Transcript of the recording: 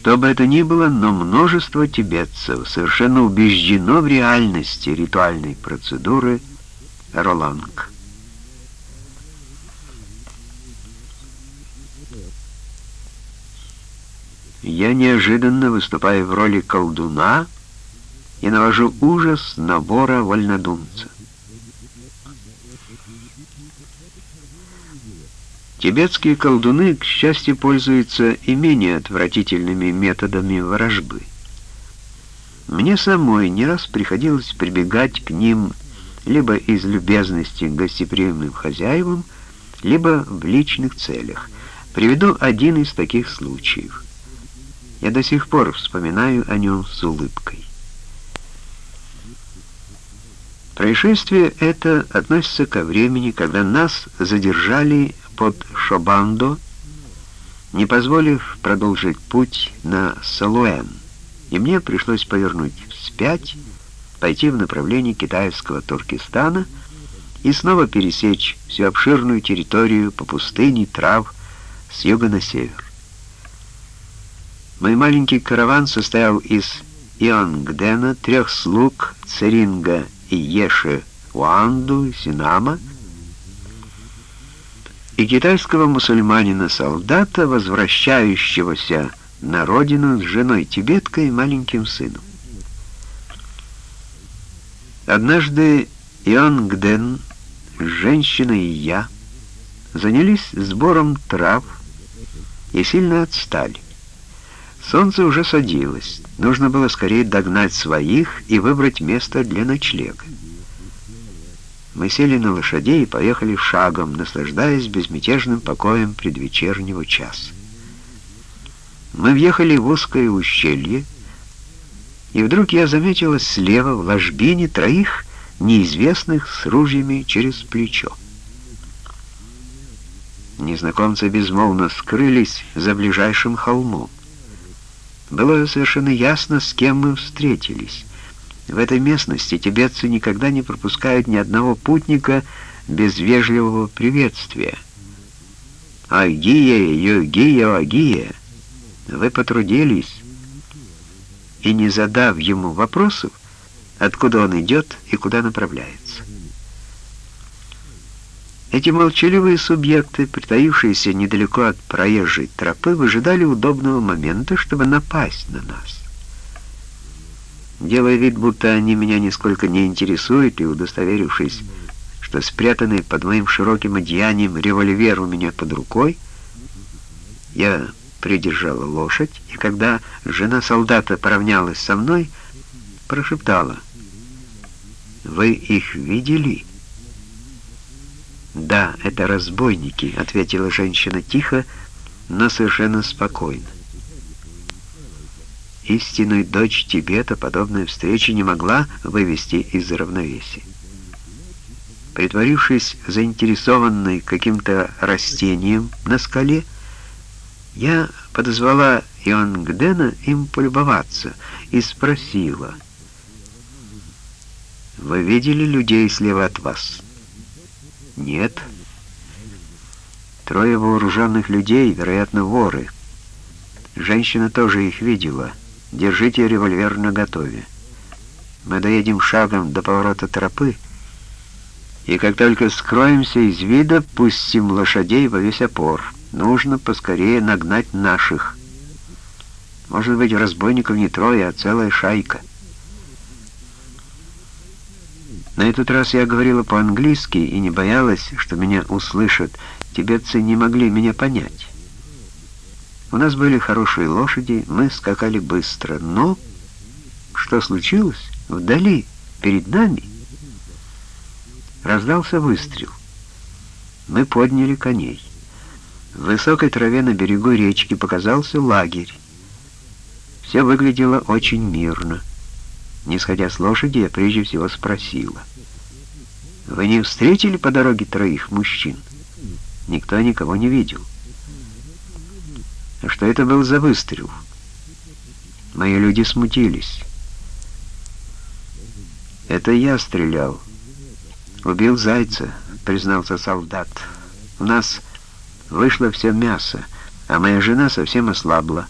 Что бы это ни было, но множество тибетцев совершенно убеждено в реальности ритуальной процедуры Роланг. Я неожиданно выступаю в роли колдуна и навожу ужас набора вольнодумца. Тибетские колдуны, к счастью, пользуются и менее отвратительными методами ворожбы. Мне самой не раз приходилось прибегать к ним либо из любезности к гостеприимным хозяевам, либо в личных целях. Приведу один из таких случаев. Я до сих пор вспоминаю о нем с улыбкой. Происшествие это относится ко времени, когда нас задержали под Шобандо, не позволив продолжить путь на Салуэн, и мне пришлось повернуть вспять, пойти в направлении китайского Туркестана и снова пересечь всю обширную территорию по пустыне трав с юга на север. Мой маленький караван состоял из Ионгдена, трех слуг Церинга и Еши Уанду, Синама, и китайского мусульманина-солдата, возвращающегося на родину с женой-тибеткой и маленьким сыном. Однажды Иоанн Гден, женщина и я занялись сбором трав и сильно отстали. Солнце уже садилось, нужно было скорее догнать своих и выбрать место для ночлега. Мы сели на лошадей и поехали шагом, наслаждаясь безмятежным покоем предвечернего часа. Мы въехали в узкое ущелье, и вдруг я заметила слева в ложбине троих неизвестных с ружьями через плечо. Незнакомцы безмолвно скрылись за ближайшим холмом. Было совершенно ясно, с кем мы встретились. В этой местности тибетцы никогда не пропускают ни одного путника без вежливого приветствия. «Агия, Йогия, Агия, вы потрудились». И не задав ему вопросов, откуда он идет и куда направляется. Эти молчаливые субъекты, притаившиеся недалеко от проезжей тропы, выжидали удобного момента, чтобы напасть на нас. Делая вид, будто они меня нисколько не интересуют, и удостоверившись, что спрятанный под моим широким одеянием револьвер у меня под рукой, я придержала лошадь, и когда жена солдата поравнялась со мной, прошептала, «Вы их видели?» «Да, это разбойники», — ответила женщина тихо, но совершенно спокойно. Истинную дочь Тибета подобная встреча не могла вывести из равновесия. Притворившись заинтересованной каким-то растением на скале, я подозвала Ионгдена им полюбоваться и спросила, «Вы видели людей слева от вас?» «Нет». Трое вооруженных людей, вероятно, воры. Женщина тоже их видела. Держите револьвер наготове. Мы доедем шагом до поворота тропы, и как только скроемся из вида, пустим лошадей во весь опор. Нужно поскорее нагнать наших. Может быть, разбойников не трое, а целая шайка. На этот раз я говорила по-английски и не боялась, что меня услышат. Тибетцы не могли меня понять. У нас были хорошие лошади, мы скакали быстро, но что случилось? Вдали, перед нами, раздался выстрел. Мы подняли коней. В высокой траве на берегу речки показался лагерь. Все выглядело очень мирно. Не сходя с лошади, я прежде всего спросила. «Вы не встретили по дороге троих мужчин?» Никто никого не видел. Что это был за выстрел? Мои люди смутились. Это я стрелял. Убил зайца, признался солдат. У нас вышло все мясо, а моя жена совсем ослабла.